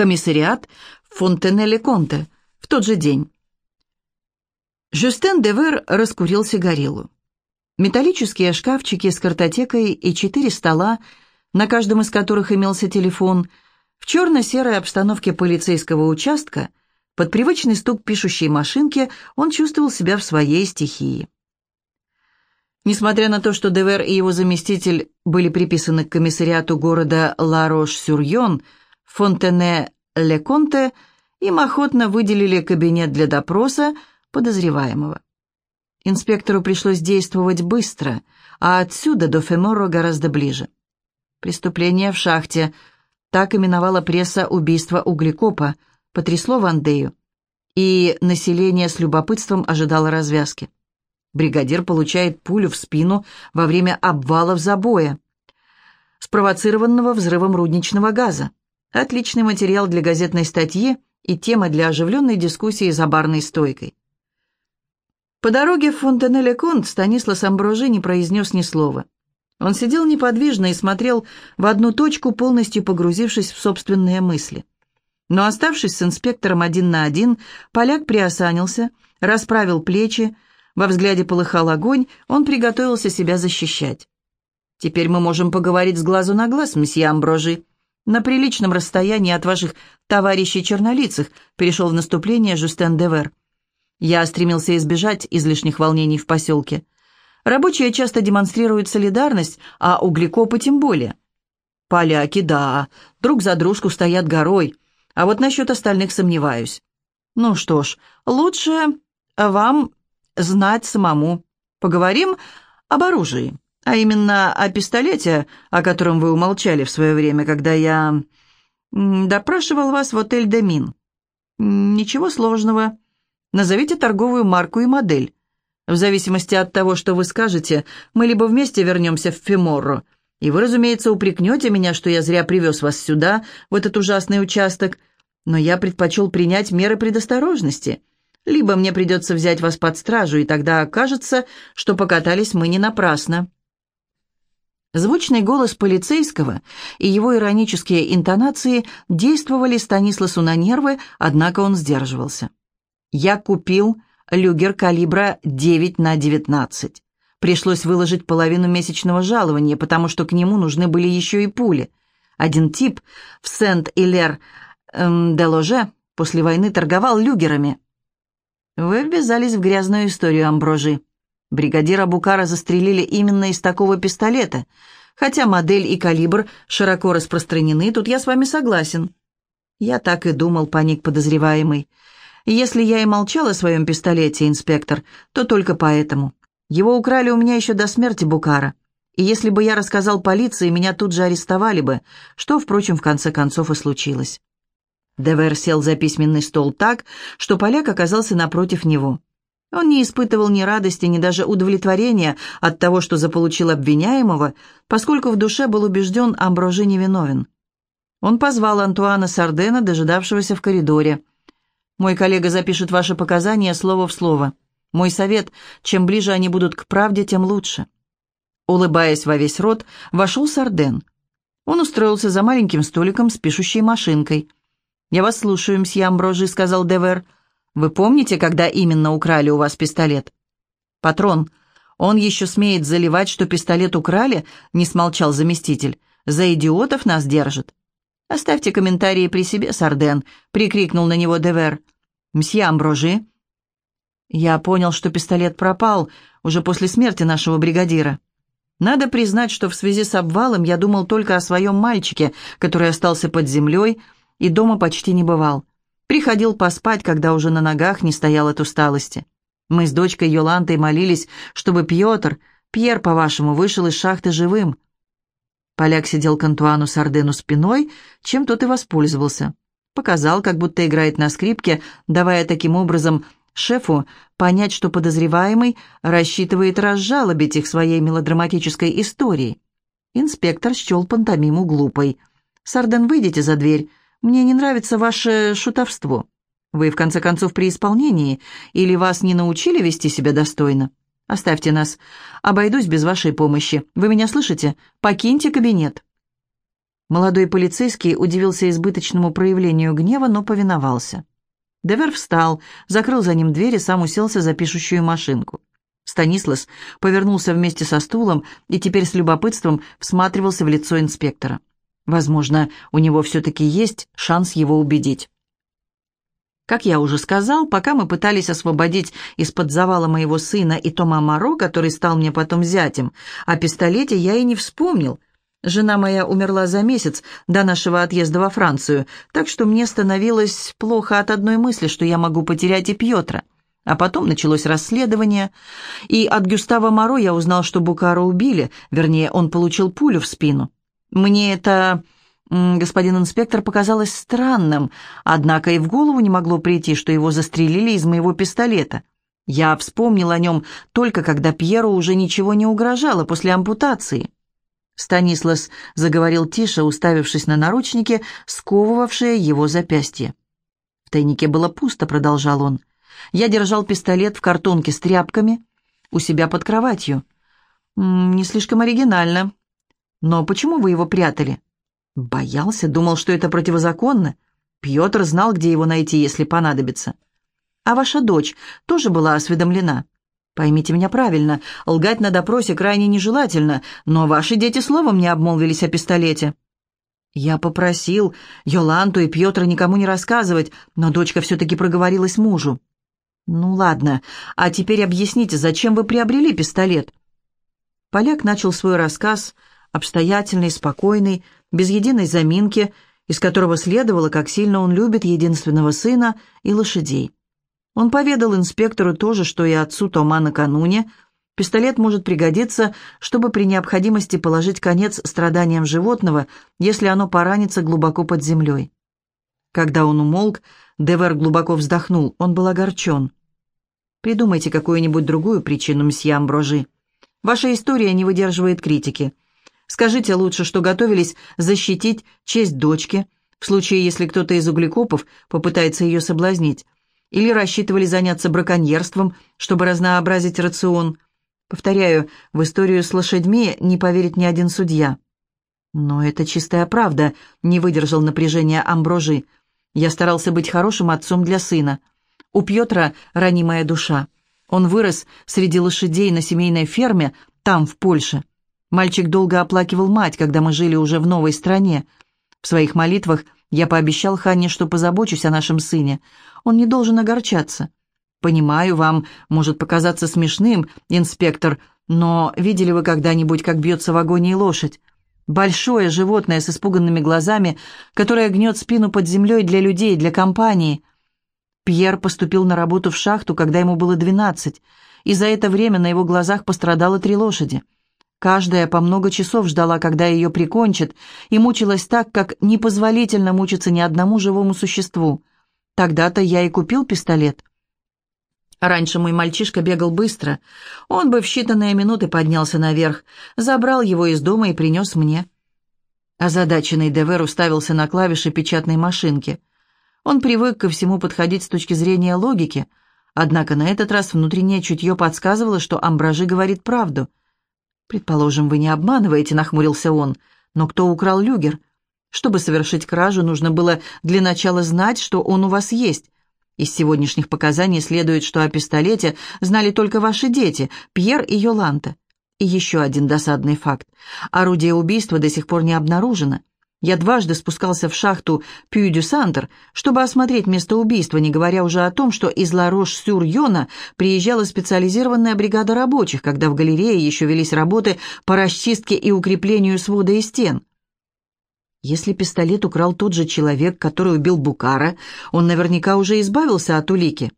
комиссариат в Фонтене-ле-Конте в тот же день. Жюстен Девер раскурил сигариллу. Металлические шкафчики с картотекой и четыре стола, на каждом из которых имелся телефон, в черно-серой обстановке полицейского участка, под привычный стук пишущей машинки, он чувствовал себя в своей стихии. Несмотря на то, что Девер и его заместитель были приписаны к комиссариату города Ла-Рош-сюр-Йон, Фонтене-Ле-Конте, им охотно выделили кабинет для допроса подозреваемого. Инспектору пришлось действовать быстро, а отсюда до Феморо гораздо ближе. Преступление в шахте. Так именовала пресса убийство углекопа, потрясло Вандею. И население с любопытством ожидало развязки. Бригадир получает пулю в спину во время обвала в забоя, спровоцированного взрывом рудничного газа. Отличный материал для газетной статьи и тема для оживленной дискуссии за барной стойкой. По дороге в Фонтенеле-Конт Станислас Амброжи не произнес ни слова. Он сидел неподвижно и смотрел в одну точку, полностью погрузившись в собственные мысли. Но оставшись с инспектором один на один, поляк приосанился, расправил плечи, во взгляде полыхал огонь, он приготовился себя защищать. «Теперь мы можем поговорить с глазу на глаз, месье Амброжи. На приличном расстоянии от ваших товарищей чернолицых», перешел в наступление Жустен Девер. Я стремился избежать излишних волнений в поселке. Рабочие часто демонстрируют солидарность, а углекопы тем более. Поляки, да, друг за дружку стоят горой, а вот насчет остальных сомневаюсь. Ну что ж, лучше вам знать самому. Поговорим об оружии, а именно о пистолете, о котором вы умолчали в свое время, когда я допрашивал вас в отель «Демин». Ничего сложного. Назовите торговую марку и модель. В зависимости от того, что вы скажете, мы либо вместе вернемся в Феморро, и вы, разумеется, упрекнете меня, что я зря привез вас сюда, в этот ужасный участок, но я предпочел принять меры предосторожности. Либо мне придется взять вас под стражу, и тогда окажется, что покатались мы не напрасно». Звучный голос полицейского и его иронические интонации действовали Станисласу на нервы, однако он сдерживался. Я купил люгер калибра 9 на 19. Пришлось выложить половину месячного жалования, потому что к нему нужны были еще и пули. Один тип в Сент-Илер-де-Ложе эм, после войны торговал люгерами. Вы ввязались в грязную историю, Амброжи. Бригадира Букара застрелили именно из такого пистолета. Хотя модель и калибр широко распространены, тут я с вами согласен. Я так и думал, паник подозреваемый. Если я и молчал о своем пистолете, инспектор, то только поэтому. Его украли у меня еще до смерти Букара. И если бы я рассказал полиции, меня тут же арестовали бы, что, впрочем, в конце концов и случилось. Девер сел за письменный стол так, что поляк оказался напротив него. Он не испытывал ни радости, ни даже удовлетворения от того, что заполучил обвиняемого, поскольку в душе был убежден, Амброжи невиновен. Он позвал Антуана Сардена, дожидавшегося в коридоре. Мой коллега запишет ваши показания слово в слово. Мой совет, чем ближе они будут к правде, тем лучше». Улыбаясь во весь рот, вошел Сарден. Он устроился за маленьким столиком с пишущей машинкой. «Я вас слушаю, мсье Амброжи», — сказал Девер. «Вы помните, когда именно украли у вас пистолет?» «Патрон, он еще смеет заливать, что пистолет украли?» — не смолчал заместитель. «За идиотов нас держит». «Оставьте комментарии при себе, Сарден», — прикрикнул на него Девер. «Мсье Амброжи?» Я понял, что пистолет пропал уже после смерти нашего бригадира. Надо признать, что в связи с обвалом я думал только о своем мальчике, который остался под землей и дома почти не бывал. Приходил поспать, когда уже на ногах не стоял от усталости. Мы с дочкой Йолантой молились, чтобы Пьотр, Пьер, по-вашему, вышел из шахты живым. Поляк сидел к Антуану Сардену спиной, чем тот и воспользовался. Показал, как будто играет на скрипке, давая таким образом шефу понять, что подозреваемый рассчитывает разжалобить их своей мелодраматической историей. Инспектор счел пантомиму глупой. «Сарден, выйдите за дверь. Мне не нравится ваше шутовство. Вы, в конце концов, при исполнении, или вас не научили вести себя достойно? Оставьте нас. Обойдусь без вашей помощи. Вы меня слышите? Покиньте кабинет». Молодой полицейский удивился избыточному проявлению гнева, но повиновался. Девер встал, закрыл за ним дверь и сам уселся за пишущую машинку. Станислас повернулся вместе со стулом и теперь с любопытством всматривался в лицо инспектора. Возможно, у него все-таки есть шанс его убедить. Как я уже сказал, пока мы пытались освободить из-под завала моего сына и Тома Моро, который стал мне потом зятем, о пистолете я и не вспомнил — Жена моя умерла за месяц до нашего отъезда во Францию, так что мне становилось плохо от одной мысли, что я могу потерять и Пьетра. А потом началось расследование, и от Гюстава Моро я узнал, что Букара убили, вернее, он получил пулю в спину. Мне это, господин инспектор, показалось странным, однако и в голову не могло прийти, что его застрелили из моего пистолета. Я вспомнил о нем только когда Пьеру уже ничего не угрожало после ампутации. Станислас заговорил тише, уставившись на наручники, сковывавшие его запястье. «В тайнике было пусто», — продолжал он. «Я держал пистолет в картонке с тряпками у себя под кроватью. Не слишком оригинально. Но почему вы его прятали?» «Боялся, думал, что это противозаконно. Пьетр знал, где его найти, если понадобится. А ваша дочь тоже была осведомлена?» Поймите меня правильно, лгать на допросе крайне нежелательно, но ваши дети словом не обмолвились о пистолете». Я попросил Йоланту и Пьетра никому не рассказывать, но дочка все-таки проговорилась мужу. «Ну ладно, а теперь объясните, зачем вы приобрели пистолет?» Поляк начал свой рассказ, обстоятельный, спокойный, без единой заминки, из которого следовало, как сильно он любит единственного сына и лошадей. Он поведал инспектору то же, что и отцу Тома накануне. Пистолет может пригодиться, чтобы при необходимости положить конец страданиям животного, если оно поранится глубоко под землей. Когда он умолк, Девер глубоко вздохнул, он был огорчен. «Придумайте какую-нибудь другую причину, мсье Амброжи. Ваша история не выдерживает критики. Скажите лучше, что готовились защитить честь дочки, в случае, если кто-то из углекопов попытается ее соблазнить, или рассчитывали заняться браконьерством, чтобы разнообразить рацион. Повторяю, в историю с лошадьми не поверит ни один судья. Но это чистая правда, не выдержал напряжения Амброжи. Я старался быть хорошим отцом для сына. У Пьетра ранимая душа. Он вырос среди лошадей на семейной ферме, там, в Польше. Мальчик долго оплакивал мать, когда мы жили уже в новой стране. В своих молитвах я пообещал Ханне, что позабочусь о нашем сыне. Он не должен огорчаться. Понимаю, вам может показаться смешным, инспектор, но видели вы когда-нибудь, как бьется в агонии лошадь? Большое животное с испуганными глазами, которое гнет спину под землей для людей, для компании. Пьер поступил на работу в шахту, когда ему было двенадцать, и за это время на его глазах пострадало три лошади. Каждая по много часов ждала, когда ее прикончат, и мучилась так, как непозволительно мучиться ни одному живому существу. Тогда-то я и купил пистолет. Раньше мой мальчишка бегал быстро. Он бы в считанные минуты поднялся наверх, забрал его из дома и принес мне. Озадаченный Девер уставился на клавиши печатной машинки. Он привык ко всему подходить с точки зрения логики, однако на этот раз внутреннее чутье подсказывало, что Амбражи говорит правду — «Предположим, вы не обманываете», — нахмурился он. «Но кто украл люгер? Чтобы совершить кражу, нужно было для начала знать, что он у вас есть. Из сегодняшних показаний следует, что о пистолете знали только ваши дети, Пьер и Йоланта. И еще один досадный факт. Орудие убийства до сих пор не обнаружено. Я дважды спускался в шахту Пью-дю-Сантер, чтобы осмотреть место убийства, не говоря уже о том, что из Ла-Рош-Сюр-Йона приезжала специализированная бригада рабочих, когда в галерее еще велись работы по расчистке и укреплению свода и стен. Если пистолет украл тот же человек, который убил Букара, он наверняка уже избавился от улики.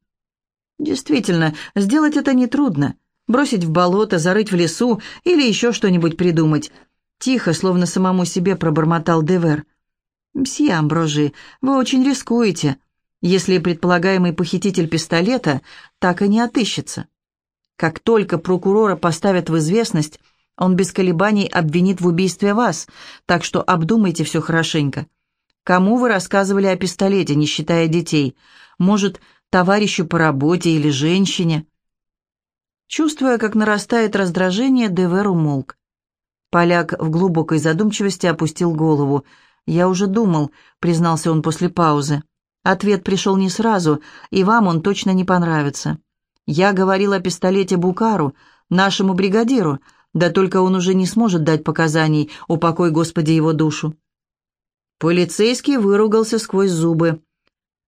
Действительно, сделать это нетрудно. Бросить в болото, зарыть в лесу или еще что-нибудь придумать – Тихо, словно самому себе пробормотал Девер. «Мсье Амброжи, вы очень рискуете, если предполагаемый похититель пистолета так и не отыщется. Как только прокурора поставят в известность, он без колебаний обвинит в убийстве вас, так что обдумайте все хорошенько. Кому вы рассказывали о пистолете, не считая детей? Может, товарищу по работе или женщине?» Чувствуя, как нарастает раздражение, Девер умолк. Поляк в глубокой задумчивости опустил голову. «Я уже думал», — признался он после паузы. «Ответ пришел не сразу, и вам он точно не понравится. Я говорил о пистолете Букару, нашему бригадиру, да только он уже не сможет дать показаний, упокой, Господи, его душу». Полицейский выругался сквозь зубы.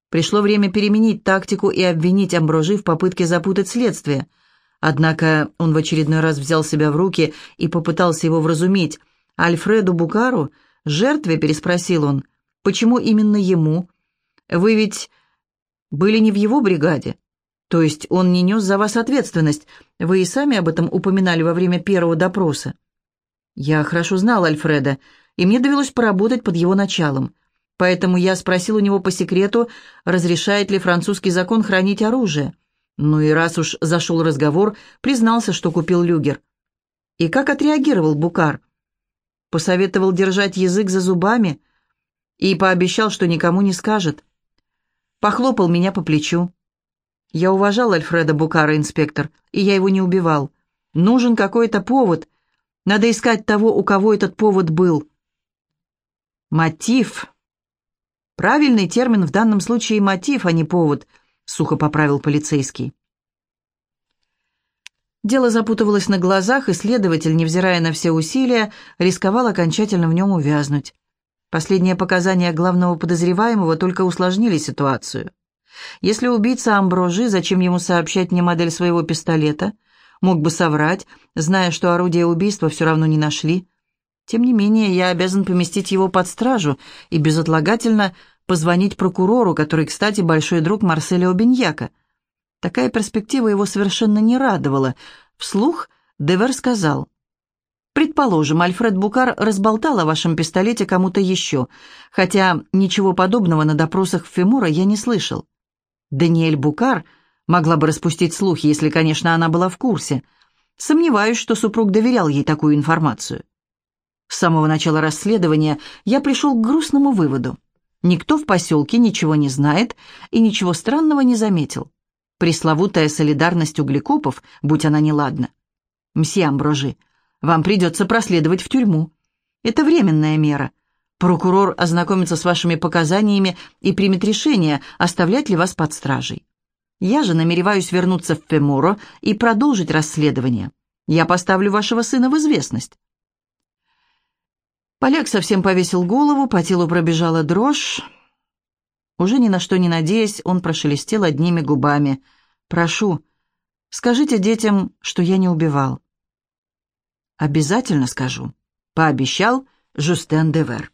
Пришло время переменить тактику и обвинить Амброжи в попытке запутать следствие. Однако он в очередной раз взял себя в руки и попытался его вразумить. «Альфреду Букару? Жертве?» – переспросил он. «Почему именно ему? Вы ведь были не в его бригаде. То есть он не нес за вас ответственность. Вы и сами об этом упоминали во время первого допроса». «Я хорошо знал Альфреда, и мне довелось поработать под его началом. Поэтому я спросил у него по секрету, разрешает ли французский закон хранить оружие. Ну и раз уж зашел разговор, признался, что купил люгер. И как отреагировал Букар? Посоветовал держать язык за зубами и пообещал, что никому не скажет. Похлопал меня по плечу. Я уважал Альфреда Букара, инспектор, и я его не убивал. Нужен какой-то повод. Надо искать того, у кого этот повод был. Мотив Правильный термин в данном случае мотив, а не повод, сухо поправил полицейский. Дело запутывалось на глазах, и следователь, невзирая на все усилия, рисковал окончательно в нем увязнуть. Последние показания главного подозреваемого только усложнили ситуацию. Если убийца Амброжи, зачем ему сообщать мне модель своего пистолета? Мог бы соврать, зная, что орудие убийства все равно не нашли. Тем не менее, я обязан поместить его под стражу и безотлагательно позвонить прокурору, который, кстати, большой друг Марселя Обиньяка. Такая перспектива его совершенно не радовала. Вслух Девер сказал, «Предположим, Альфред Букар разболтал о вашем пистолете кому-то еще, хотя ничего подобного на допросах Фемура я не слышал. Даниэль Букар могла бы распустить слухи, если, конечно, она была в курсе. Сомневаюсь, что супруг доверял ей такую информацию. С самого начала расследования я пришел к грустному выводу. Никто в поселке ничего не знает и ничего странного не заметил. Пресловутая солидарность углекопов, будь она неладна. Мсье Амброжи, вам придется проследовать в тюрьму. Это временная мера. Прокурор ознакомится с вашими показаниями и примет решение, оставлять ли вас под стражей. Я же намереваюсь вернуться в Феморо и продолжить расследование. Я поставлю вашего сына в известность. Поляк совсем повесил голову, по телу пробежала дрожь. Уже ни на что не надеясь, он прошелестел одними губами. «Прошу, скажите детям, что я не убивал». «Обязательно скажу», — пообещал Жустен Девер.